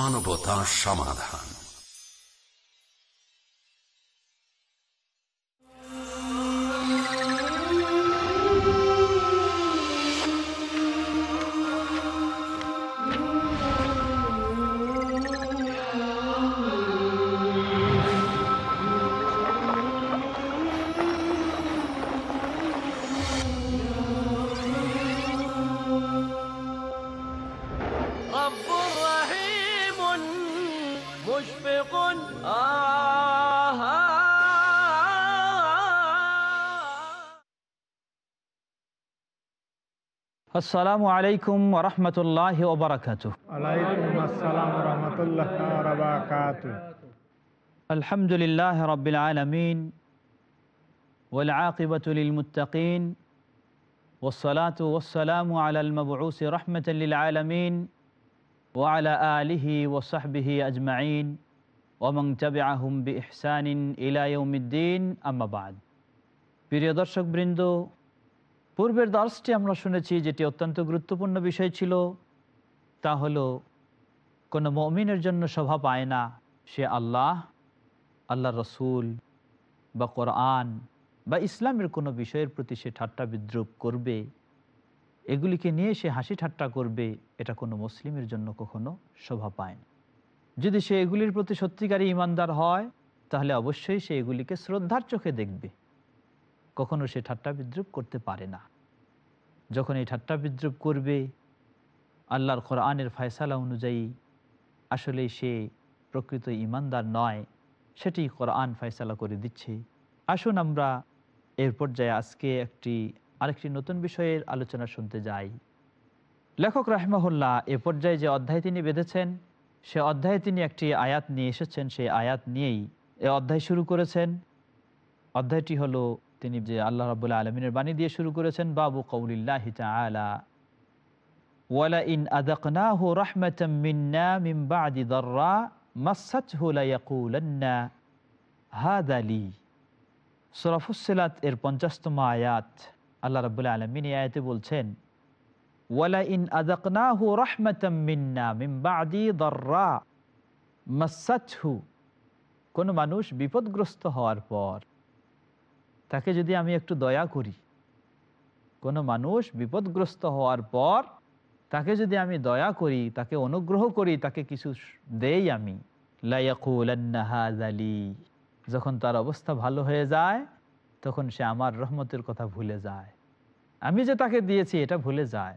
বাংলা মানবতা সমাধান। আসসালামু আলাইকুম ওরহমতুল্লাহ ওবরাকাত ওয়ালাইকুম আসসালাম রহমতুল্লাহ বারাকাতু আলহামদুলিল্লাহ রবিল আলমিন والعاقبة للمتقين والصلاة والسلام على المبعوث رحمة للعالمين وعلى آله وصحبه أجمعين ومن تبعهم بإحسان إلى يوم الدين أما بعد প্রিয় দর্শক বৃন্দ পূর্বের দর্শটি আমরা শুনেছি যেটি অত্যন্ত গুরুত্বপূর্ণ বিষয় ছিল, তা হলো কোনো মমিনের জন্য শোভা পায় না সে আল্লাহ আল্লাহ রসুল বা কোরআন বা ইসলামের কোনো বিষয়ের প্রতি সে ঠাট্টা বিদ্রুপ করবে। এগুলিকে নিয়ে সে হাসি ঠাট্টা করবে, এটা কোনো মুসলিমের জন্য কখনো শোভা পায় না। যদি সে এগুলির প্রতি সত্যিকারই ইমানদার হয়, তাহলে অবশ্যই সে এগুলিকে শ্রদ্ধার চোখে দেখবে। কখনো সে ঠাট্টা বিদ্রুপ করতে পারে না। যখন এই ঠাট্টা বিদ্রুপ করবে, আল্লাহর কোরআনের ফয়সালা অনুযায়ী আসলে সে প্রকৃত ইমানদার নয়, সেটি কোরআন ফয়সালা করে দিচ্ছে। আসুন আমরা এর পর্যায়ে আজকে একটি, আরেকটি নতুন বিষয়ের আলোচনা শুনতে যাই। লেখক রাহমাহুল্লাহ এ পর্যায়ে যে অধ্যায় তিনি বেঁধেছেন, সে অধ্যায়ে তিনি একটি আয়াত নিয়ে এসেছেন। সেই আয়াত নিয়েই এ অধ্যায় শুরু করেছেন। অধ্যায়টি হলো তিনি যে আল্লাহ রাবুল্লাহ আলমিনের বাণী দিয়ে শুরু করেছেন, বাবু কৌলিল্লাহ তালা ওয়ালা ইন আদাকনাহু রাহমাতাম মিন্না মিন বাদি দাররা মাসাতহু লায়াকুলান্না হাদা লি। সূরা ফুssilat এর 50তম আয়াত, আল্লাহ রাব্বুল আলামিন এই আয়াতে বলছেন ওয়ালা ইন আদাকনাহু রাহমাতাম মিন্না মিন বাদি দাররা মাসাতহু। কোন মানুষ বিপদগ্রস্ত হওয়ার পর তাকে যদি আমি একটু দয়া করি, কোনো মানুষ বিপদগ্রস্ত হওয়ার পর তাকে যদি আমি দয়া করি, তাকে অনুগ্রহ করি, তাকে কিছু দেই আমি যখন তার অবস্থা ভালো হয়ে যায়, তখন সে আমার রহমতের কথা ভুলে যায়। আমি যে তাকে দিয়েছি, এটা ভুলে যায়।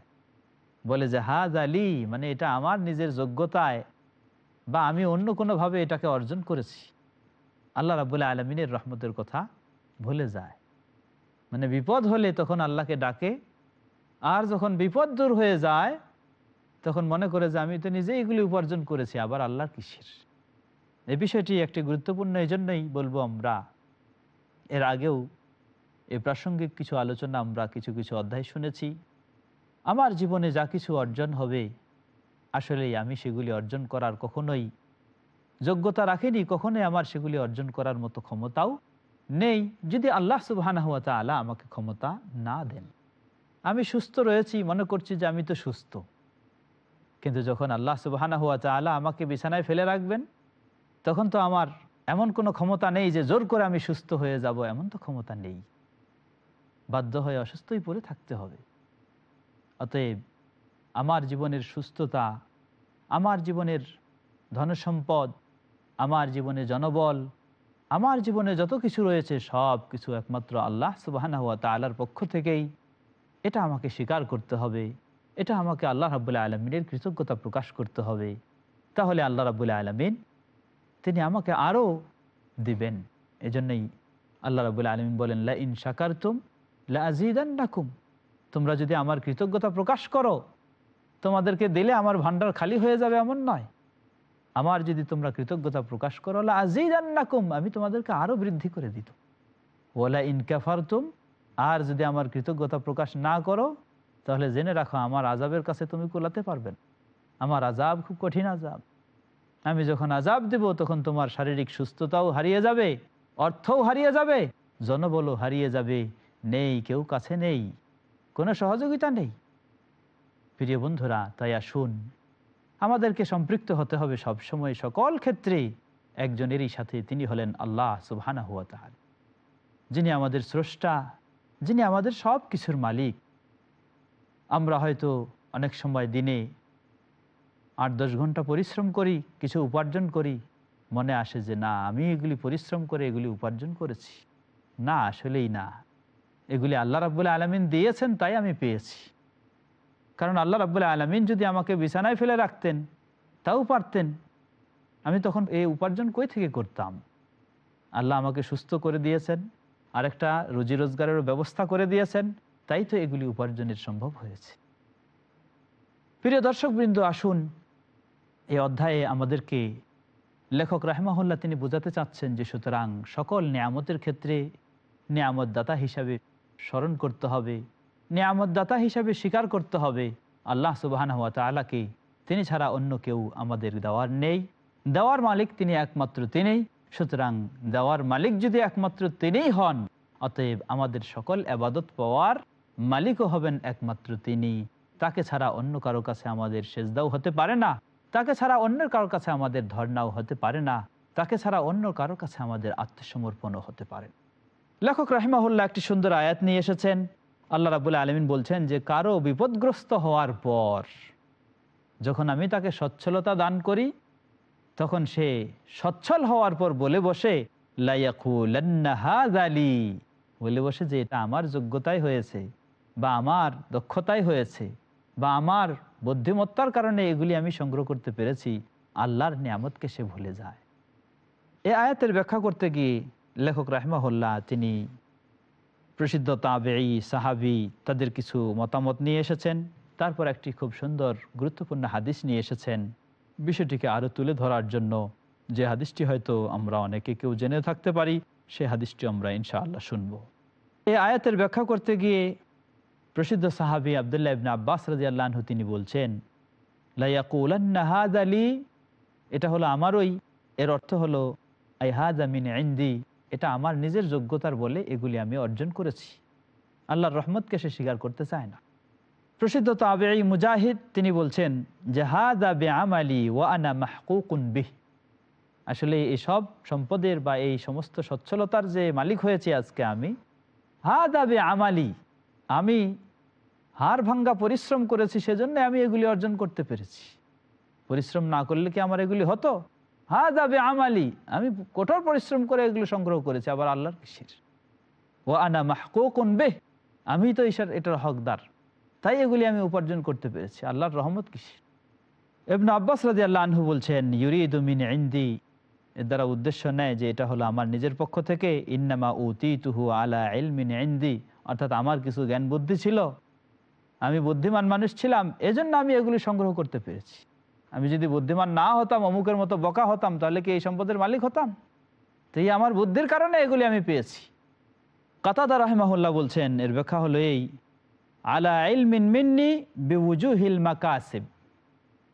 বলে যে হাজ আলী মানে এটা আমার নিজের যোগ্যতায়, বা আমি অন্য কোনোভাবে এটাকে অর্জন করেছি। আল্লাহ রাবুল্লাহ আলমিনের রহমতের কথা ভুলে যায়। মানে বিপদ হলে তখন আল্লাহকে ডাকে। আর যখন বিপদ দূর হয়ে যায়, তখন মনে করে যে আমি তো নিজেই এগুলি উপার্জন করেছি, আবার আল্লাহর কিসের? এই বিষয়টি একটি গুরুত্বপূর্ণ এই জন্যই বলব আমরা। এর আগেও এ প্রাসঙ্গিক কিছু আলোচনা আমরা কিছু কিছু অধ্যায় শুনেছি। আমার জীবনে যা কিছু অর্জন হবে আসলে আমি সেগুলি অর্জন করার কখনোই যোগ্যতা রাখিনি, কখনোই আমার সেগুলি অর্জন করার মতো ক্ষমতাও নেই যদি আল্লাহ তালা আমাকে ক্ষমতা না দেন। আমি সুস্থ রয়েছি, মনে করছি যে আমি তো সুস্থ। কিন্তু যখন আল্লাহ সুবাহানা হুয়া তালা আমাকে বিছানায় ফেলে রাখবেন, তখন তো আমার এমন কোনো ক্ষমতা নেই যে জোর করে আমি সুস্থ হয়ে যাব, এমন তো ক্ষমতা নেই। বাধ্য হয়ে অসুস্থই পড়ে থাকতে হবে। অতএব আমার জীবনের সুস্থতা, আমার জীবনের ধনসম্পদ, আমার জীবনে জনবল আমার জীবনে যত কিছু রয়েছে, সব কিছু একমাত্র আল্লাহ সুবাহানা হুয়া তালার পক্ষ থেকেই। এটা আমাকে স্বীকার করতে হবে। এটা আমাকে আল্লাহ রাবুল্লাহ আলমিনের কৃতজ্ঞতা প্রকাশ করতে হবে। তাহলে আল্লাহ রাবুল্লাহ আলমিন তিনি আমাকে আরও দিবেন। এজন্যই আল্লাহ রাবুল্লাহ আলমিন বলেন লা ইন সাকার তুম আজিদান ডাকুম তোমরা যদি আমার কৃতজ্ঞতা প্রকাশ করো, তোমাদেরকে দিলে আমার ভান্ডার খালি হয়ে যাবে এমন নয়। আমার যদি তোমরা কৃতজ্ঞতা প্রকাশ করো আজিদান্নাকুম আমি তোমাদেরকে আরও বৃদ্ধি করে দিত। ওলা ইনকাফার তুম আর যদি আমার কৃতজ্ঞতা প্রকাশ না করো, তাহলে জেনে রাখো, আমার আজাবের কাছে তুমি কোলাতে পারবেন আমার আজাব খুব কঠিন আজাব আমি যখন আজাব দেব, তখন তোমার শারীরিক সুস্থতাও হারিয়ে যাবে, অর্থও হারিয়ে যাবে, জনবলও হারিয়ে যাবে। নেই, কেউ কাছে নেই, কোনো সহযোগিতা নেই। প্রিয় বন্ধুরা, তাই আসুন আমাদেরকে সম্পৃক্ত হতে হবে সব সময় সকল ক্ষেত্রে একজনেরই সাথে তিনি হলেন আল্লাহ সুবহানা হুয়া তাহার যিনি আমাদের স্রষ্টা, যিনি আমাদের সব কিছুর মালিক। আমরা হয়তো অনেক সময় দিনে আট দশ ঘণ্টা পরিশ্রম করি, কিছু উপার্জন করি। মনে আসে যে, না, আমি এগুলি পরিশ্রম করে এগুলি উপার্জন করেছি। না, আসলেই না। এগুলি আল্লাহ রাবুল্লাহ আলমিন দিয়েছেন, তাই আমি পেয়েছি। কারণ আল্লাহ রাবুল্লাহ আলমিন যদি আমাকে বিছানায় ফেলে রাখতেন, তাও পারতেন। আমি তখন এই উপার্জন কই থেকে করতাম? আল্লাহ আমাকে সুস্থ করে দিয়েছেন, আরেকটা রুজি রোজগারেরও ব্যবস্থা করে দিয়েছেন, তাই তো এগুলি উপার্জনের সম্ভব হয়েছে। প্রিয় দর্শকবৃন্দ, আসুন এই অধ্যায়ে আমাদেরকে লেখক রাহমাহুল্লাহ তিনি বোঝাতে চাচ্ছেন যে সুতরাং সকল নিয়ামতের ক্ষেত্রে নিয়ামত দাতা হিসাবে স্মরণ করতে হবে। নিয়ামত দাতা হিসাবে স্বীকার করতে হবে। আল্লাহ সুবাহান হাত তালাকে তিনি ছাড়া অন্য কেউ আমাদের দেওয়ার নেই। দেওয়ার মালিক তিনি একমাত্র তিনিই। সুতরাং দেওয়ার মালিক যদি একমাত্র তিনিই হন, অতএব আমাদের সকল আবাদত পাওয়ার মালিকও হবেন একমাত্র তিনি। তাকে ছাড়া অন্য কারও কাছে আমাদের সেজদাও হতে পারে না। তাকে ছাড়া অন্য কারও কাছে আমাদের ধর্নাও হতে পারে না। তাকে ছাড়া অন্য কারও কাছে আমাদের আত্মসমর্পণও হতে পারে লেখক রাহিমাহুল্লাহ একটি সুন্দর আয়াত নিয়ে এসেছেন। আল্লাহ রাবুল্লাহ আলমিন বলছেন যে, কারও বিপদগ্রস্ত হওয়ার পর যখন আমি তাকে সচ্ছলতা দান করি, তখন সে সচ্ছল হওয়ার পর বলে বসে লাইয়াকুলি বলে বসে যে, এটা আমার যোগ্যতাই হয়েছে বা আমার দক্ষতাই হয়েছে বা আমার বুদ্ধিমত্তার কারণে এগুলি আমি সংগ্রহ করতে পেরেছি, আল্লাহর নিয়ামতকে সে ভুলে যায়। এ আয়াতের ব্যাখ্যা করতে গিয়ে লেখক রাহমাহুল্লাহ তিনি প্রসিদ্ধ তাবেই সাহাবি তাদের কিছু মতামত নিয়ে এসেছেন। তারপর একটি খুব সুন্দর, গুরুত্বপূর্ণ হাদিস নিয়ে এসেছেন। বিষয়টিকে আরও তুলে ধরার জন্য যে হাদিসটি হয়তো আমরা অনেকে কেউ জেনে থাকতে পারি, সে হাদিসটি আমরা ইনশাআল্লাহ শুনব। এই আয়াতের ব্যাখ্যা করতে গিয়ে প্রসিদ্ধ সাহাবি আবদুল্লাহ ইবনা আব্বাস রাজি আল্লাহ তিনি বলছেন লাইয়াকুলান্নাহাদ আলী এটা হলো আমারই এর অর্থ হলো, আই হাজ আমিন ইন্দি এটা আমার নিজের যোগ্যতার বলে এগুলি আমি অর্জন করেছি। আল্লাহর রহমতকে সে স্বীকার করতে চায় না। প্রসিদ্ধ তাবে মুজাহিদ তিনি বলছেন যে, হাদা বে আমালি ওয়া আনা মাহকুকুন বিহ। আসলে এসব সম্পদের বা এই সমস্ত সচ্ছলতার যে মালিক হয়েছে আজকে আমি, হাদা বে আমালি আমি হার ভাঙ্গা পরিশ্রম করেছি, সেজন্য আমি এগুলি অর্জন করতে পেরেছি। পরিশ্রম না করলে কি আমার এগুলি হতো? হা যাবে আমালি আমি কঠোর পরিশ্রম করে এগুলো সংগ্রহ করেছি, আবার আল্লাহর কিসের? ও আনা মাহকুন বে আমি তো ঈশ্বর এটার হকদার। তাই এগুলি আমি উপার্জন করতে পেরেছি। আল্লাহর রহমত কিসের? এবন আব্বাস রাজি আল্লাহ আনহু বলছেন ইউরিদুমিন ইন্দি এর দ্বারা উদ্দেশ্য নেয় যে এটা হলো আমার নিজের পক্ষ থেকে, ইন্নামা উতি তুহু আলা ইলমিন ইন্দি অর্থাৎ আমার কিছু জ্ঞান বুদ্ধি ছিল, আমি বুদ্ধিমান মানুষ ছিলাম, এজন্য আমি এগুলি সংগ্রহ করতে পেরেছি। আমি যদি বুদ্ধিমান না হতাম, অমুকের মতো বকা হতাম, তাহলে কি এই সম্পদের মালিক হতাম? তো এই আমার বুদ্ধির কারণে এগুলি আমি পেয়েছি। কাতাদা রাহেমাহুল্লাহ বলছেন, এর ব্যাখ্যা হলো এই, আলা ইলমিন মিন্নি বিউজুহিল মাকাসিব।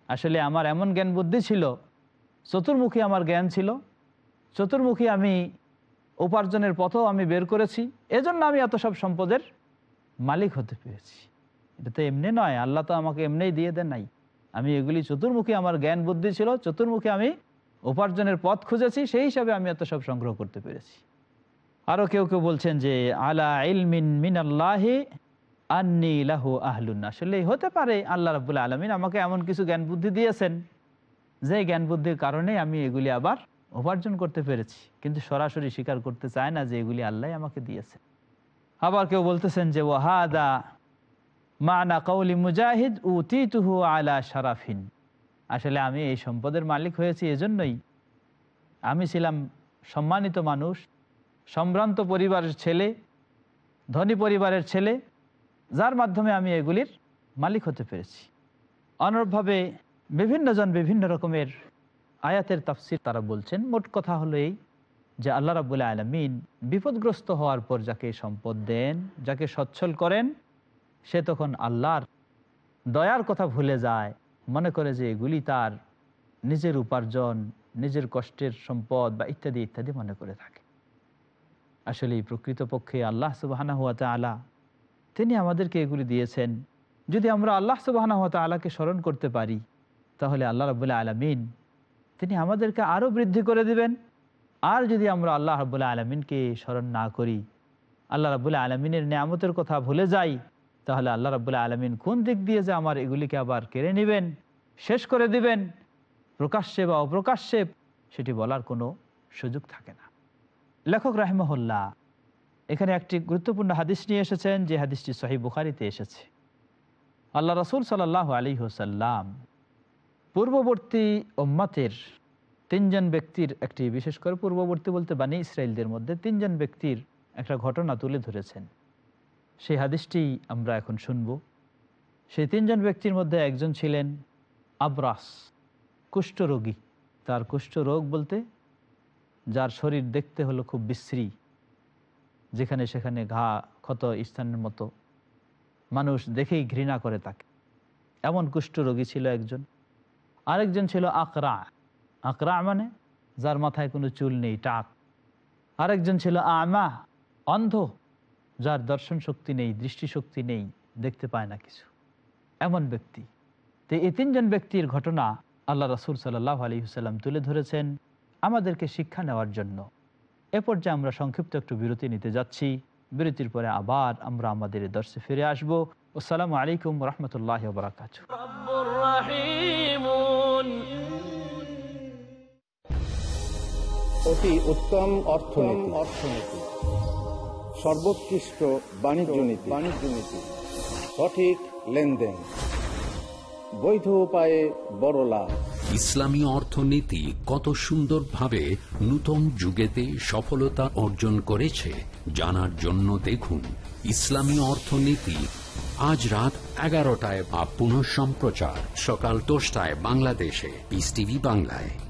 আসলে আমার এমন জ্ঞান বুদ্ধি ছিল, চতুর্মুখী আমার জ্ঞান ছিল, চতুর্মুখী আমি উপার্জনের পথও আমি বের করেছি, এজন্য আমি এত সব সম্পদের মালিক হতে পেরেছি। এটা তো এমনি নয়, আল্লাহ তো আমাকে এমনিই দিয়ে দেন নাই। আমি এগুলি চতুর্মুখী আমার জ্ঞান বুদ্ধি ছিল, চতুর্মুখী আমি উপার্জনের পথ খুঁজেছি, সেই হিসাবে আমি এত সব সংগ্রহ করতে পেরেছি। আরও কেউ কেউ বলছেন যে, আলা ইলমিন মিন আল্লাহে আন্নি লাহু আহলুন আসলে হতে পারে, আল্লাহ রাবুল্লাহ আলমিন আমাকে এমন কিছু জ্ঞান বুদ্ধি দিয়েছেন, যে জ্ঞান বুদ্ধির কারণে আমি এগুলি আবার উপার্জন করতে পেরেছি, কিন্তু সরাসরি স্বীকার করতে চায় না যে এগুলি আল্লাহ আমাকে দিয়েছে আবার কেউ বলতেছেন যে, ওয়াহাদা মানা কৌলি মুজাহিদ, উতিতুহু আলা শারাফিন। আসলে আমি এই সম্পদের মালিক হয়েছি এজন্যই। আমি ছিলাম সম্মানিত মানুষ, সম্ভ্রান্ত পরিবারের ছেলে, ধনী পরিবারের ছেলে, যার মাধ্যমে আমি এগুলির মালিক হতে পেরেছি। অনুরূপভাবে বিভিন্নজন বিভিন্ন রকমের আয়াতের তাফসির তারা বলছেন। মোট কথা হলো এই যে আল্লাহ রাবুল্লাহ আলমিন বিপদগ্রস্ত হওয়ার পর যাকে সম্পদ দেন, যাকে সচ্ছল করেন সে তখন আল্লাহর দয়ার কথা ভুলে যায়, মনে করে যে এগুলি তার নিজের উপার্জন, নিজের কষ্টের সম্পদ বা ইত্যাদি ইত্যাদি মনে করে থাকে। আসলে প্রকৃতপক্ষে আল্লাহ সুবাহানা হুয়া আলা তিনি আমাদেরকে এগুলি দিয়েছেন। যদি আমরা আল্লাহ সুবাহানা হুয়া আলাকে স্মরণ করতে পারি, তাহলে আল্লাহ রবুল্লাহ আলমিন, তিনি আমাদেরকে আরও বৃদ্ধি করে দিবেন। আর যদি আমরা আল্লাহ রবুল্লাহ আলমিনকে স্মরণ না করি, আল্লাহ রবুল্লাহ আলমিনের নিয়ামতের কথা ভুলে যাই তাহলে আল্লাহ রবুল্লাহ আলমিন কোন দিক দিয়ে যে আমার এগুলিকে আবার কেড়ে নেবেন, শেষ করে দিবেন, প্রকাশ্যে বা অপ্রকাশ্যে, সেটি বলার কোনো সুযোগ থাকে না। লেখক রাহেমহল্লা এখানে একটি গুরুত্বপূর্ণ হাদিস নিয়ে এসেছেন, যে হাদিসটি সহি বুখারিতে এসেছে। আল্লাহ রসুল সাল্লাহ আলী হোসাল্লাম পূর্ববর্তী ওম্মাতের তিনজন ব্যক্তির একটি, বিশেষ করে পূর্ববর্তী বলতে বানি ইসরায়েলদের মধ্যে তিনজন ব্যক্তির একটা ঘটনা তুলে ধরেছেন। সেই হাদিসটি আমরা এখন শুনব। সেই তিনজন ব্যক্তির মধ্যে একজন ছিলেন আবরাস কুষ্ঠরোগী তার কুষ্ঠরোগ বলতে যার শরীর দেখতে হলো খুব বিশ্রী, যেখানে সেখানে ঘা, ক্ষত স্থানের মতো। মানুষ দেখেই ঘৃণা করে তাকে। এমন কুষ্ঠরোগী ছিল একজন। আরেকজন ছিল আকরা। আকরা মানে যার মাথায় কোনো চুল নেই, টাক। আরেকজন ছিল আমা, অন্ধ। যার দর্শন শক্তি নেই দৃষ্টিশক্তি নেই দেখতে পায় না কিছু। এমন ব্যক্তি। তো এই তিনজন ব্যক্তির ঘটনা আল্লাহ রাসুল সাল্লাহ আলী হুসাল্লাম তুলে ধরেছেন আমাদেরকে শিক্ষা নেওয়ার জন্য। এ পর্যায়ে আমরা সংক্ষিপ্ত একটু বিরতি নিতে যাচ্ছি। বিরতির পরে আবার আমরা আমাদের দর্শে ফিরে আসব। আসসালামু আলাইকুম রহমতুল্লাহ বারাকাত অতি উত্তম অর্থনীতি। অর্থনীতি। সর্বোৎকৃষ্ট বাণিজ্য নীতি। বাণিজ্য নীতি। সঠিক লেনদেন। বৈধ উপায়ে বড় লাভ। ইসলামী অর্থনীতি কত সুন্দরভাবে নূতন যুগেতে সফলতা অর্জন করেছে জানার জন্য দেখুন ইসলামী অর্থনীতি। আজ রাত এগারোটায় বা পুনঃ সম্প্রচার সকাল দশটায় বাংলাদেশে। পিস টিভি বাংলায়।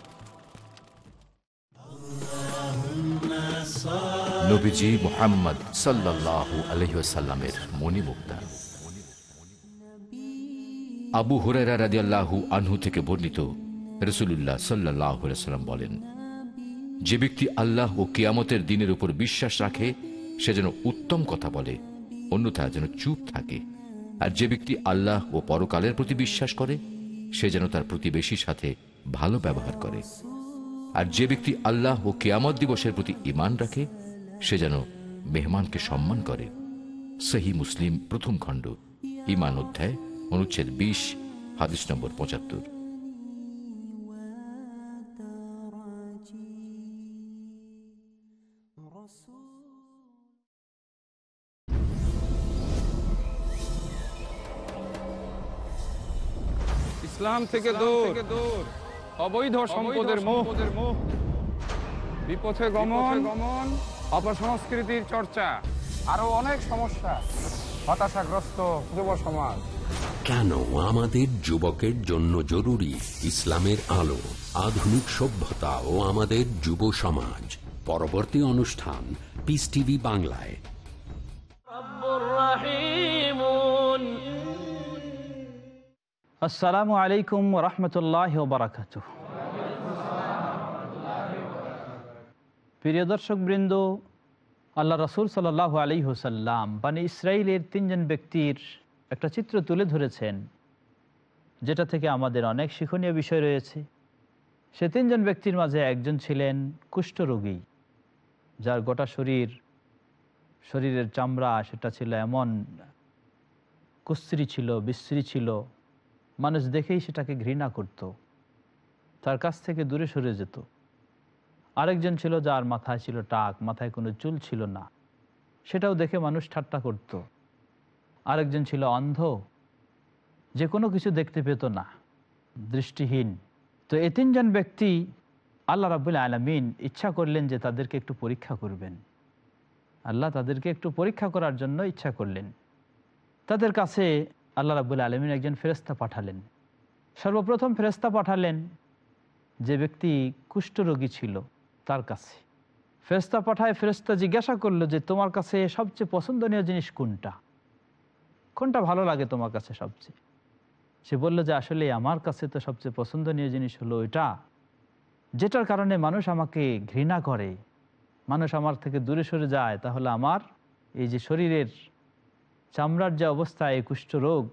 নবীজি মোহাম্মদ সাল্লাল্লাহু আলহিসাল্লামের আবু হুরেরা রাদিয়াল্লাহু আনহু থেকে বর্ণিত রসুল্লাহ সাল্লাহ সাল্লাম বলেন, যে ব্যক্তি আল্লাহ ও কিয়ামতের দিনের উপর বিশ্বাস রাখে, সে যেন উত্তম কথা বলে, অন্যথা যেন চুপ থাকে। আর যে ব্যক্তি আল্লাহ ও পরকালের প্রতি বিশ্বাস করে, সে যেন তার প্রতিবেশীর সাথে ভালো ব্যবহার করে। আর যে ব্যক্তি আল্লাহ ও কেয়ামত দিবসের প্রতি ইমান রাখে সে যেন মেহমানকে সম্মান করে। সহি মুসলিম প্রথম খণ্ড ইমান অধ্যায় অনুচ্ছেদ বিশ হাদিস নম্বর পঁচাত্তর। ইসলাম থেকে দূর। অবৈধ সম্পদের মোহ। বিপথে গমন। গমন। অপসংস্কৃতির চর্চা আরও অনেক সমস্যা হতাশাগ্রস্ত যুব সমাজ। কেন আমাদের যুবকের জন্য জরুরি ইসলামের আলো আধুনিক সভ্যতা ও আমাদের যুব সমাজ? পরবর্তী অনুষ্ঠান পিস টিভি বাংলায়। আসসালামু আলাইকুম রহমতুল্লাহ বারাকাতুহ। প্রিয় দর্শক বৃন্দ, আল্লাহ রসুল সাল্লাহ আলী হুসাল্লাম মানে ইসরায়েলের তিনজন ব্যক্তির একটা চিত্র তুলে ধরেছেন, যেটা থেকে আমাদের অনেক শিক্ষণীয় বিষয় রয়েছে। সে তিনজন ব্যক্তির মাঝে একজন ছিলেন কুষ্ঠরোগী যার গোটা শরীর, শরীরের চামড়া সেটা ছিল এমন কুস্ত্রী ছিল, বিশ্রী ছিল, মানুষ দেখেই সেটাকে ঘৃণা করত, তার কাছ থেকে দূরে সরে যেত। আরেকজন ছিল যার মাথায় ছিল টাক, মাথায় কোনো চুল ছিল না। সেটাও দেখে মানুষ ঠাট্টা করত। আরেকজন ছিল অন্ধ, যে কোনো কিছু দেখতে পেত না, দৃষ্টিহীন। তো এ তিনজন ব্যক্তি আল্লাহ রাবুল আলমিন ইচ্ছা করলেন যে তাদেরকে একটু পরীক্ষা করবেন। আল্লাহ তাদেরকে একটু পরীক্ষা করার জন্য ইচ্ছা করলেন। তাদের কাছে আল্লাহ রাবুল আলমিন একজন ফেরস্তা পাঠালেন। সর্বপ্রথম ফেরেস্তা পাঠালেন যে ব্যক্তি কুষ্ঠরোগী ছিল। তার কাছে। ফেরেস্তা পাঠায় ফেরেস্তা জিজ্ঞাসা করল যে, তোমার কাছে সবচেয়ে পছন্দনীয় জিনিস কোনটা? কোনটা ভালো লাগে তোমার কাছে সবচেয়ে? সে বলল যে, আসলে আমার কাছে তো সবচেয়ে পছন্দনীয় জিনিস হলো এটা যেটার কারণে মানুষ আমাকে ঘৃণা করে। মানুষ আমার থেকে দূরে সরে যায়। তাহলে আমার এই যে শরীরের চামড়ার যে অবস্থা, এই কুষ্ঠরোগ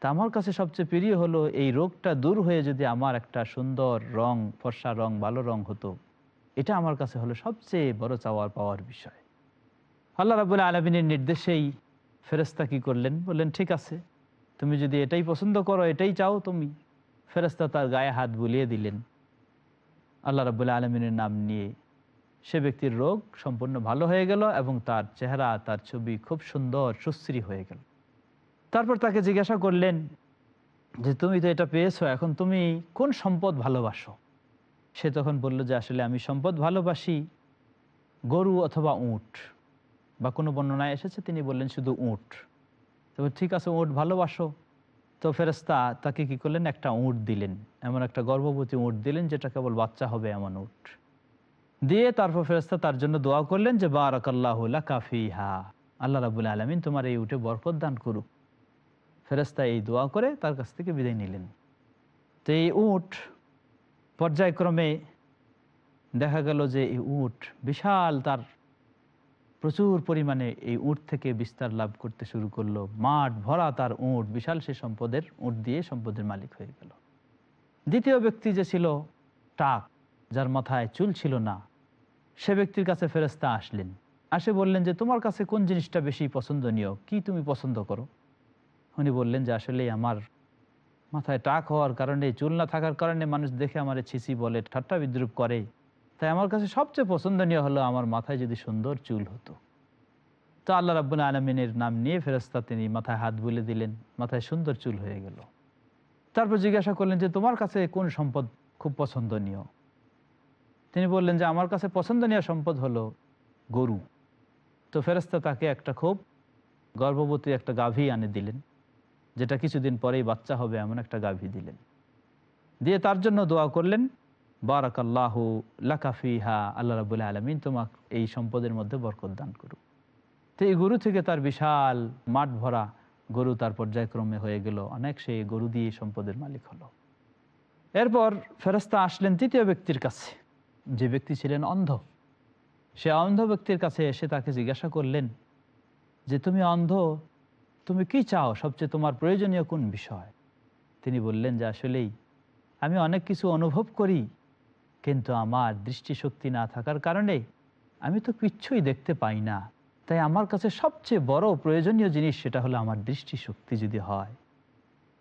তা আমার কাছে সবচেয়ে প্রিয় হলো এই রোগটা দূর হয়ে যদি আমার একটা সুন্দর রং, ফর্সা রং, ভালো রং হতো। এটা আমার কাছে হলো সবচেয়ে বড় চাওয়ার পাওয়ার বিষয়। আল্লাহ রাবুল আলমিনের নির্দেশেই ফেরেস্তা কি করলেন? বললেন, ঠিক আছে, তুমি যদি এটাই পছন্দ করো, এটাই চাও তুমি। ফেরেস্তা তার গায়ে হাত বুলিয়ে দিলেন। আল্লাহ রাবুল আলমিনের নাম নিয়ে সে ব্যক্তির রোগ সম্পূর্ণ ভালো হয়ে গেল এবং তার চেহারা, তার ছবি খুব সুন্দর, সুশ্রী হয়ে গেল। তারপর তাকে জিজ্ঞাসা করলেন যে, তুমি তো এটা পেয়েছ, এখন তুমি কোন সম্পদ ভালোবাসো? সে তখন বলল যে, আসলে আমি সম্পদ ভালোবাসি, গরু অথবা উট। বা কোনো বর্ণনায় এসেছে, তিনি বললেন শুধু উট। তবে ঠিক আছে, উট ভালোবাসো। তো ফেরেস্তা তাকে কি করলেন? একটা উট দিলেন, এমন একটা গর্ভবতী উট দিলেন, যেটা কেবল বাচ্চা হবে এমন উট। দিয়ে তারপর ফেরেস্তা তার জন্য দোয়া করলেন যে, বারাকাল্লাহ কাফি হা আল্লাহ রাবুল আলমিন, তোমার এই উঠে বরকত দান করুক। ফেরেস্তা এই দোয়া করে তার কাছ থেকে বিদায় নিলেন। তো এই উট পর্যায়ক্রমে দেখা গেল যে এই উট বিশাল, তার প্রচুর পরিমাণে এই উট থেকে বিস্তার লাভ করতে শুরু করল। মাঠ ভরা তার উট, বিশাল সে সম্পদের উট দিয়ে সম্পদের মালিক হয়ে গেল। দ্বিতীয় ব্যক্তি যে ছিল টাক, যার মাথায় চুল ছিল না, সে ব্যক্তির কাছে ফেরেস্তা আসলেন। আসে বললেন যে, তোমার কাছে কোন জিনিসটা বেশি পছন্দনীয়? কি তুমি পছন্দ করো? উনি বললেন যে আসলে আমার মাথায় টাক হওয়ার কারণে, চুল না থাকার কারণে মানুষ দেখে আমার ছিসি বলে ঠাট্টা বিদ্রুপ করে। তাই আমার কাছে সবচেয়ে পছন্দনীয় হলো আমার মাথায় যদি সুন্দর চুল হতো। তো আল্লাহ রাব্বুল আলমিনের নাম নিয়ে ফেরস্তা তিনি মাথায় হাত বুলে দিলেন, মাথায় সুন্দর চুল হয়ে গেল। তারপর জিজ্ঞাসা করলেন যে, তোমার কাছে কোন সম্পদ খুব পছন্দনীয়? তিনি বললেন যে, আমার কাছে পছন্দনীয় সম্পদ হলো গরু। তো ফেরস্তা তাকে একটা খুব গর্ভবতী একটা গাভী আনে দিলেন। যেটা কিছুদিন পরেই বাচ্চা হবে এমন একটা গাভী দিলেন। দিয়ে তার জন্য দোয়া করলেন বারাক বারাকাল্লাহ লাকাফিহা আল্লাহ রাবুল আলমিন তোমাক এই সম্পদের মধ্যে বরকত দান করুক। তো এই গরু থেকে তার বিশাল মাঠ ভরা গরু তার পর্যায়ক্রমে হয়ে গেল। অনেক সেই গরু দিয়ে সম্পদের মালিক হলো। এরপর ফেরস্তা আসলেন তৃতীয় ব্যক্তির কাছে। যে ব্যক্তি ছিলেন অন্ধ, সে অন্ধ ব্যক্তির কাছে এসে তাকে জিজ্ঞাসা করলেন, যে তুমি অন্ধ তুমি কি চাও? সবচেয়ে তোমার প্রয়োজনীয় কোন বিষয়? তিনি বললেন যে, আসলেই আমি অনেক কিছু অনুভব করি, কিন্তু আমার দৃষ্টিশক্তি না থাকার কারণে আমি তো কিচ্ছুই দেখতে পাই না। তাই আমার কাছে সবচেয়ে বড় প্রয়োজনীয় জিনিস সেটা হলো আমার দৃষ্টিশক্তি যদি হয়।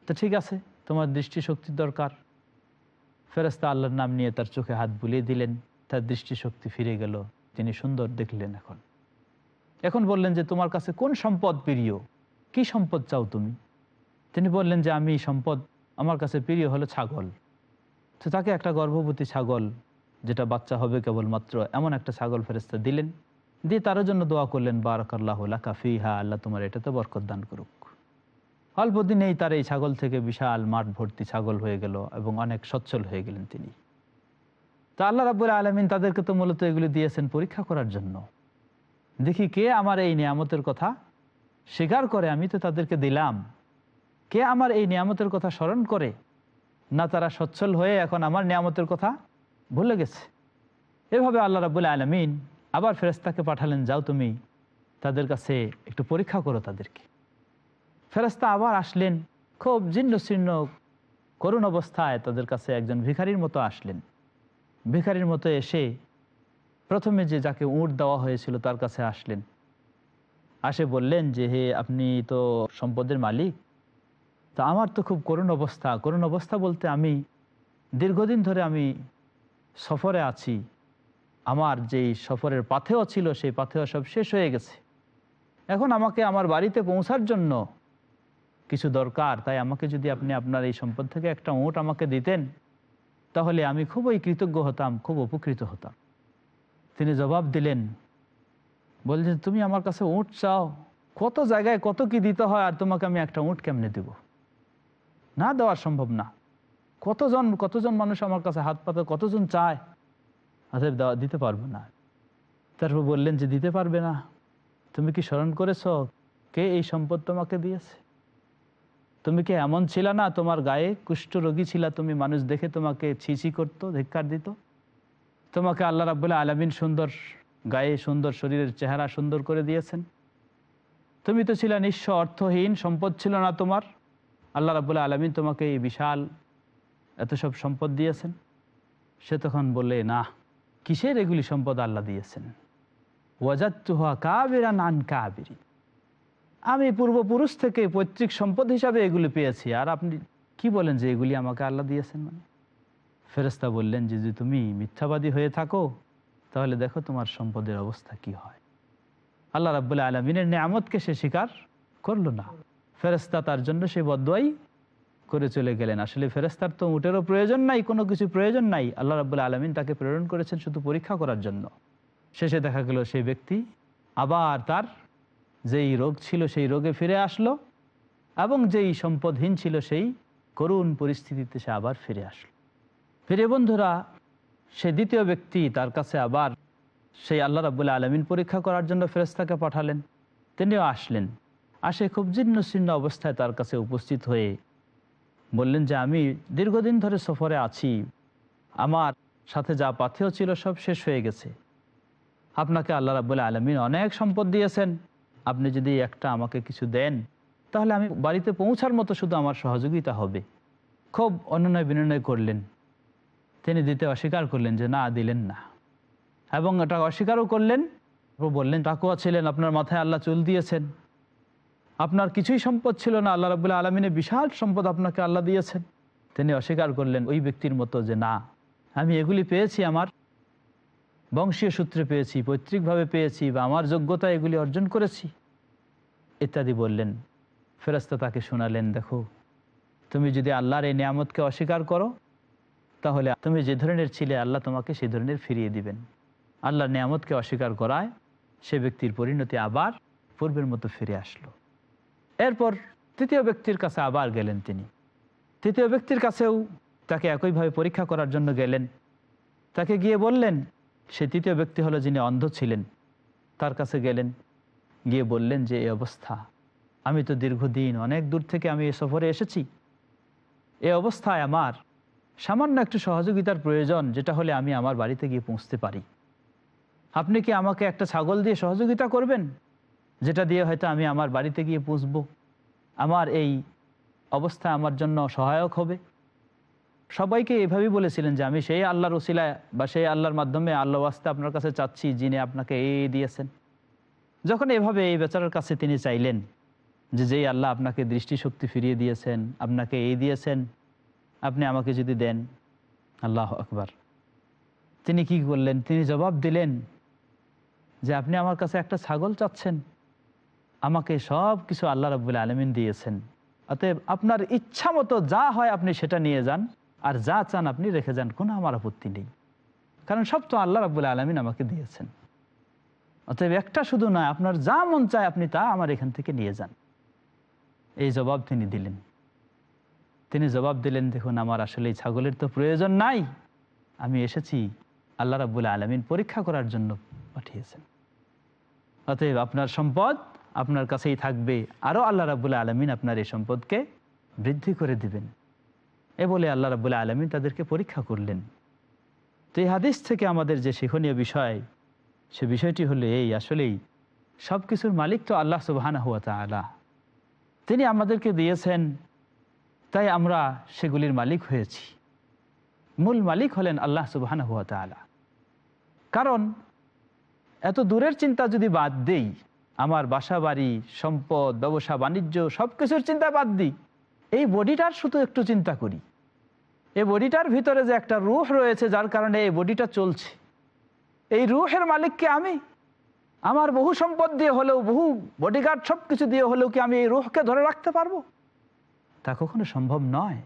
তো ঠিক আছে, তোমার দৃষ্টিশক্তির দরকার। ফেরস্তা আল্লাহর নাম নিয়ে তার চোখে হাত বুলিয়ে দিলেন, তার দৃষ্টিশক্তি ফিরে গেল। তিনি সুন্দর দেখলেন এখন। এখন বললেন যে, তোমার কাছে কোন সম্পদ প্রিয়? কি সম্পদ চাও তুমি? তিনি বললেন যে, আমি সম্পদ আমার কাছে প্রিয় হলো ছাগল। তো তাকে একটা গর্ভবতী ছাগল, যেটা বাচ্চা হবে কেবলমাত্র এমন একটা ছাগল ফেরস্তা দিলেন। দিয়ে তার জন্য দোয়া করলেন, বারাকাল্লাহ কাফি হা আল্লাহ তোমার এটাতে বরকত দান করুক। অল্প দিনেই তার এই ছাগল থেকে বিশাল মাঠ ভর্তি ছাগল হয়ে গেল এবং অনেক সচ্ছল হয়ে গেলেন তিনি। তা আল্লাহ রাবুল আলমিন তাদেরকে তো মূলত এগুলি দিয়েছেন পরীক্ষা করার জন্য। দেখি কে আমার এই নিয়ামতের কথা স্বীকার করে, আমি তো তাদেরকে দিলাম। কে আমার এই নিয়ামতের কথা স্মরণ করে? না তারা সচ্ছল হয়ে এখন আমার নিয়ামতের কথা ভুলে গেছে। এভাবে আল্লাহ রাবুল আলমিন আবার ফেরেস্তাকে পাঠালেন, যাও তুমি তাদের কাছে একটু পরীক্ষা করো তাদেরকে। ফেরেস্তা আবার আসলেন, খুব জীর্ণ শীর্ণ করুণ অবস্থায় তাদের কাছে একজন ভিখারির মতো আসলেন। ভিখারির মতো এসে প্রথমে যে যাকে উঁট দেওয়া হয়েছিল তার কাছে আসলেন। আসে বললেন যে, হে, আপনি তো সম্পদের মালিক। তা আমার তো খুব করুণ অবস্থা। করুণ অবস্থা বলতে আমি দীর্ঘদিন ধরে আমি সফরে আছি। আমার যেই সফরের পাথেও ছিল, সেই পাথেও সব শেষ হয়ে গেছে। এখন আমাকে আমার বাড়িতে পৌঁছার জন্য কিছু দরকার। তাই আমাকে যদি আপনি আপনার এই সম্পদ থেকে একটা ওট আমাকে দিতেন, তাহলে আমি খুবই কৃতজ্ঞ হতাম, খুব উপকৃত হতাম। তিনি জবাব দিলেন বলছেন তুমি আমার কাছে উঁট চাও। কত জায়গায় কত কি দিতে হয় আর তোমাকে আমি একটা উঁট কেমনে দেব? না দেওয়া সম্ভব না। কতজন কতজন মানুষ আমার কাছে হাত পাতে, কতজন চায়? অতএব দেওয়া, দিতে পারব না। তারপর বললেন যে, দিতে পারবে না। তুমি কি স্মরণ করেছ কে এই সম্পদ তোমাকে দিয়েছে? তুমি কি এমন ছিল না তোমার গায়ে কুষ্ঠ রোগী ছিল? তুমি মানুষ দেখে তোমাকে ছিছি করতো, ধিক্কার দিত? তোমাকে আল্লাহ রাবুল্লাহ আলামিন সুন্দর গায়ে সুন্দর, শরীরের চেহারা সুন্দর করে দিয়েছেন। তুমি তো ছিল নিঃস্ব অর্থহীন, সম্পদ ছিল না তোমার। আল্লাহ রাবুল্লাহ আলমিন তোমাকে এই বিশাল এত সব সম্পদ দিয়েছেন। সে তখন বললে, না, কিসের এগুলি সম্পদ আল্লাহ দিয়েছেন? ওয়াজাত্তুহা কাবেরা নান কাবেরি। আমি পূর্বপুরুষ থেকে পৈতৃক সম্পদ হিসাবে এগুলি পেয়েছি। আর আপনি কি বলেন যে এগুলি আমাকে আল্লাহ দিয়েছেন মানে? ফেরেস্তা বললেন যে, তুমি মিথ্যাবাদী হয়ে থাকো তাহলে দেখো তোমার সম্পদের অবস্থা কি হয়। আল্লাহ রাবুল্লাহ আলমিনের নিয়ামতকে সে স্বীকার করল না। ফেরেস্তা তার জন্য সে বদয়াই করে চলে গেলেন। আসলে ফেরেস্তার তো উটেরও প্রয়োজন নাই, কোনো কিছু প্রয়োজন নাই। আল্লাহ রাবুল্লাহ আলমিন তাকে প্রেরণ করেছেন শুধু পরীক্ষা করার জন্য। শেষে দেখা গেল সেই ব্যক্তি আবার তার যেই রোগ ছিল সেই রোগে ফিরে আসলো এবং যেই সম্পদহীন ছিল সেই করুণ পরিস্থিতিতে সে আবার ফিরে আসলো। ফিরে বন্ধুরা সে দ্বিতীয় ব্যক্তি তার কাছে আবার সেই আল্লাহ রাবুল্লাহ আলমিন পরীক্ষা করার জন্য ফেরেস্তাকে পাঠালেন। তিনিও আসলেন। আসে খুব জীর্ণ শীর্ণ অবস্থায় তার কাছে উপস্থিত হয়ে বললেন যে, আমি দীর্ঘদিন ধরে সফরে আছি। আমার সাথে যা পাথেও ছিল সব শেষ হয়ে গেছে। আপনাকে আল্লাহ রাবুল্লাহ আলমিন অনেক সম্পদ দিয়েছেন। আপনি যদি একটা আমাকে কিছু দেন, তাহলে আমি বাড়িতে পৌঁছার মতো শুধু আমার সহযোগিতা হবে। খুব অনুনয় বিনয় করলেন। তিনি দিতে অস্বীকার করলেন যে না, দিলেন না। এবং এটা অস্বীকারও করলেন। বললেন, তাকুয়া ছিলেন, আপনার মাথায় আল্লাহ চুল দিয়েছেন। আপনার কিছুই সম্পদ ছিল না, আল্লাহ রাবুল্লাহ আলমিনে বিশাল সম্পদ আপনাকে আল্লাহ দিয়েছেন। তিনি অস্বীকার করলেন ওই ব্যক্তির মতো যে না, আমি এগুলি পেয়েছি আমার বংশীয় সূত্রে পেয়েছি, পৈতৃকভাবে পেয়েছি বা আমার যোগ্যতা এগুলি অর্জন করেছি। ইত্যাদি বললেন। ফেরস্তা তাকে শোনালেন, দেখো, তুমি যদি আল্লাহর এই নিয়ামতকে অস্বীকার করো তাহলে তুমি যে ধরনের ছিলে, আল্লাহ তোমাকে সেই ধরনের ফিরিয়ে দিবেন। আল্লাহর নিয়ামতকে অস্বীকার করায় সে ব্যক্তির পরিণতি আবার পূর্বের মতো ফিরে আসলো। এরপর তৃতীয় ব্যক্তির কাছে আবার গেলেন তিনি। তৃতীয় ব্যক্তির কাছেও তাকে একইভাবে পরীক্ষা করার জন্য গেলেন। তাকে গিয়ে বললেন, সে তৃতীয় ব্যক্তি হলো যিনি অন্ধ ছিলেন। তার কাছে গেলেন, গিয়ে বললেন যে এই অবস্থা। আমি তো দীর্ঘদিন, অনেক দূর থেকে আমি এ সফরে এসেছি। এ অবস্থায় আমার সামান্য একটু সহযোগিতার প্রয়োজন, যেটা হলে আমি আমার বাড়িতে গিয়ে পৌঁছতে পারি। আপনি কি আমাকে একটা ছাগল দিয়ে সহযোগিতা করবেন? যেটা দিয়ে হয়তো আমি আমার বাড়িতে গিয়ে পুষব আমার এই অবস্থা আমার জন্য সহায়ক হবে। সবাইকে এভাবেই বলেছিলেন যে, আমি সেই আল্লাহর ওসিলায় বা সেই আল্লাহর মাধ্যমে আল্লাহ আস্তে আপনার কাছে চাচ্ছি, যিনি আপনাকে এই দিয়েছেন। যখন এভাবে এই বেচারার কাছে তিনি চাইলেন যে, যেই আল্লাহ আপনাকে দৃষ্টিশক্তি ফিরিয়ে দিয়েছেন, আপনাকে এই দিয়েছেন আপনি আমাকে যদি দেন, আল্লাহ আকবার। তিনি কি করলেন? তিনি জবাব দিলেন যে আপনি আমার কাছে একটা ছাগল চাচ্ছেন। আমাকে সব কিছু আল্লাহ রব্বুল আলমিন দিয়েছেন। অতএব আপনার ইচ্ছা মতো যা হয় আপনি সেটা নিয়ে যান, আর যা চান আপনি রেখে যান, কোনো আমার আপত্তি নেই। কারণ সব তো আল্লাহ রব্বুল আলমিন আমাকে দিয়েছেন। অতএব একটা শুধু নয়, আপনার যা মন চায় আপনি তা আমার এখান থেকে নিয়ে যান। এই জবাব তিনি দিলেন। তিনি জবাব দিলেন, দেখুন, আমার আসলে ছাগলের তো প্রয়োজন নাই। আমি এসেছি, আল্লাহ রাবুল আলমিন পরীক্ষা করার জন্য পাঠিয়েছেন। অতএব আপনার সম্পদ আপনার কাছেই থাকবে। আরও আল্লাহ রাবুল্লাহ আলমিন আপনার এই সম্পদকে বৃদ্ধি করে দিবেন। এ বলে আল্লাহ রাবুল্লাহ আলমিন তাদেরকে পরীক্ষা করলেন। তো এই হাদিস থেকে আমাদের যে শিক্ষণীয় বিষয়, সে বিষয়টি হলো এই, আসলেই সব কিছুর মালিক তো আল্লাহ সুবাহানা হুয়া তালা তিনি আমাদেরকে দিয়েছেন তাই আমরা সেগুলির মালিক হয়েছি। মূল মালিক হলেন আল্লাহ সুবাহানা হুয়া তালা কারণ এত দূরের চিন্তা যদি বাদ দেই, আমার বাসা বাড়ি সম্পদ, ব্যবসা, বাণিজ্য সব কিছুর চিন্তা বাদ দিই, এই বডিটার শুধু একটু চিন্তা করি। এই বডিটার ভিতরে যে একটা রুহ রয়েছে, যার কারণে এই বডিটা চলছে। এই রুহের মালিককে আমি, আমার বহু সম্পদ দিয়ে হলেও, বহু বডিগার্ড সব কিছু দিয়ে হলেও কি আমি এই রুহকে ধরে রাখতে পারব? তা কখনো সম্ভব নয়।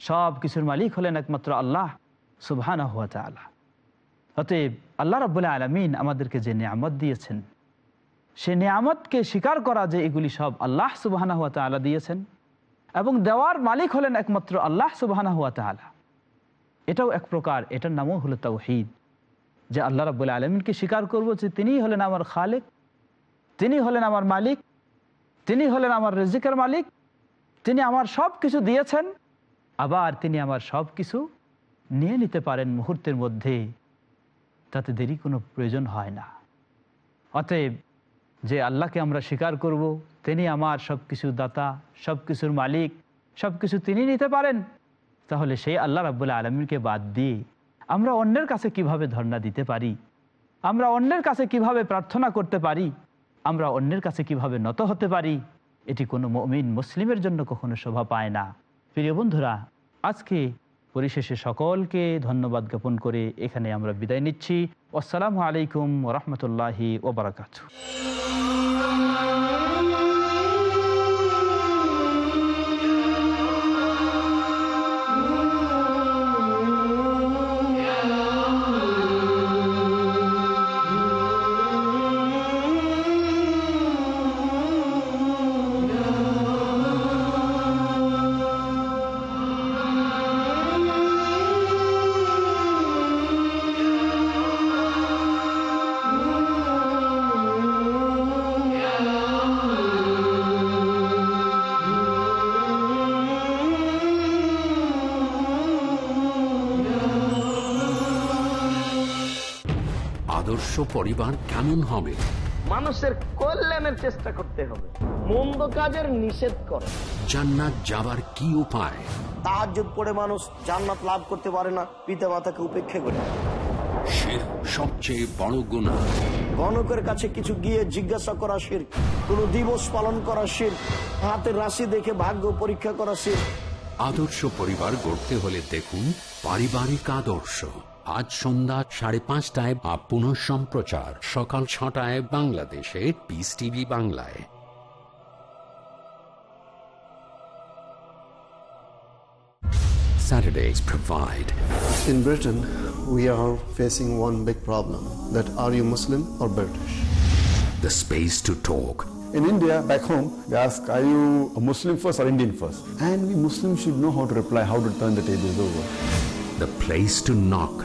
সব কিছুর মালিক হলেন একমাত্র আল্লাহ সুবহান হুয়া অতএব আল্লাহ রব্বুল্লাহ আলমিন আমাদেরকে যে নিয়ামত দিয়েছেন, সে নিয়ামতকে স্বীকার করা যে এগুলি সব আল্লাহ সুবাহানা হাত তালা দিয়েছেন এবং দেওয়ার মালিক হলেন একমাত্র আল্লাহ সুবাহানা হাত তালা এটাও এক প্রকার, এটার নামও হলো তাওহিদ। যে আল্লাহ রাবুল আলমিনকে স্বীকার করব যে তিনিই হলেন আমার খালেক, তিনি হলেন আমার মালিক, তিনি হলেন আমার রেজিকের মালিক তিনি আমার সব কিছু দিয়েছেন, আবার তিনি আমার সব কিছু নিয়ে নিতে পারেন মুহূর্তের মধ্যে। তাতে দেরি কোনো প্রয়োজন হয় না। অতএব যে আল্লাহকে আমরা স্বীকার করব, তিনি আমার সব কিছু দাতা সব কিছুর মালিক সব কিছু তিনি নিতে পারেন, তাহলে সেই আল্লাহ রাবুল্লাহ আলমীকে বাদ দিয়ে আমরা অন্যের কাছে কীভাবে ধর্ণা দিতে পারি? আমরা অন্যের কাছে কীভাবে প্রার্থনা করতে পারি? আমরা অন্যের কাছে কীভাবে নত হতে পারি? এটি কোনো মমিন মুসলিমের জন্য কখনো শোভা পায় না। প্রিয় বন্ধুরা, আজকে পরিশেষে সকলকে ধন্যবাদ জ্ঞাপন করে এখানে আমরা বিদায় নিচ্ছি। আসসালামু আলাইকুম রহমতুল্লাহি ওবরাকাত আদর্শ পরিবার কেমন হবে? মানুষের কল্যাণের চেষ্টা করতে হবে। মন্দ কাজের নিষেধ করে। জান্নাত যাবার কি উপায়? তাহাজ্জুদ পড়ে মানুষ জান্নাত লাভ করতে পারে না পিতা মাতাকে উপেক্ষা করে। শির সবচেয়ে বড় গুণা গণকের কাছে কিছু গিয়ে জিজ্ঞাসা করা শির কোন দিবস পালন করা শির হাতের রাশি দেখে ভাগ্য পরীক্ষা করা শির। আদর্শ পরিবার গড়তে হলে দেখুন পারিবারিক আদর্শ। আজ সন্ধ্যা সাড়ে পাঁচটায় বা পুনঃ সম্প্রচার সকাল ছটায় বাংলাদেশে পিস টিভি বাংলায় Saturdays provide In Britain, we are facing one big problem that are you Muslim or British? the space to talk. In India, back home, they ask, are you a Muslim first or Indian first? And we Muslims should know how to reply, how to turn the tables over. The place to knock.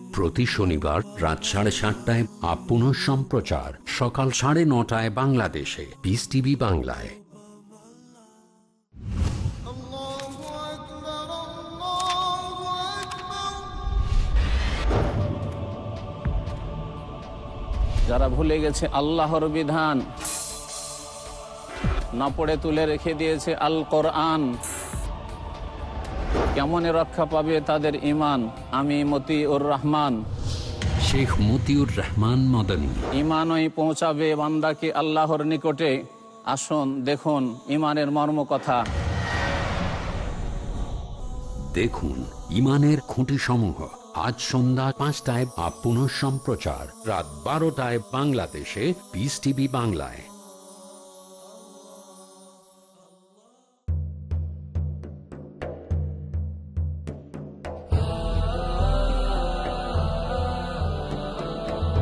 প্রতি শনিবার রাত সাড়ে সাতটায় up পুনঃ সম্প্রচার, সকাল সাড়ে নটায় বাংলাদেশে। পিস টিভি বাংলায়। যারা ভুলে গেছে আল্লাহর বিধান, না পড়ে তুলে রেখে দিয়েছে আল কোরআন। কেমন রক্ষা পাবে তাদের ইমান আমি মতিউর রহমান। শেখ মতিউর রহমান মদনী। ইমানই পৌঁছাবে বান্দাকে আল্লাহর নিকটে। আসুন দেখুন ইমানের মর্ম কথা দেখুন ইমানের খুঁটি সমূহ আজ সন্ধ্যা পাঁচটায় আপ পুনঃ সম্প্রচার রাত বারোটায় বাংলাদেশে পিস টিভি বাংলায়।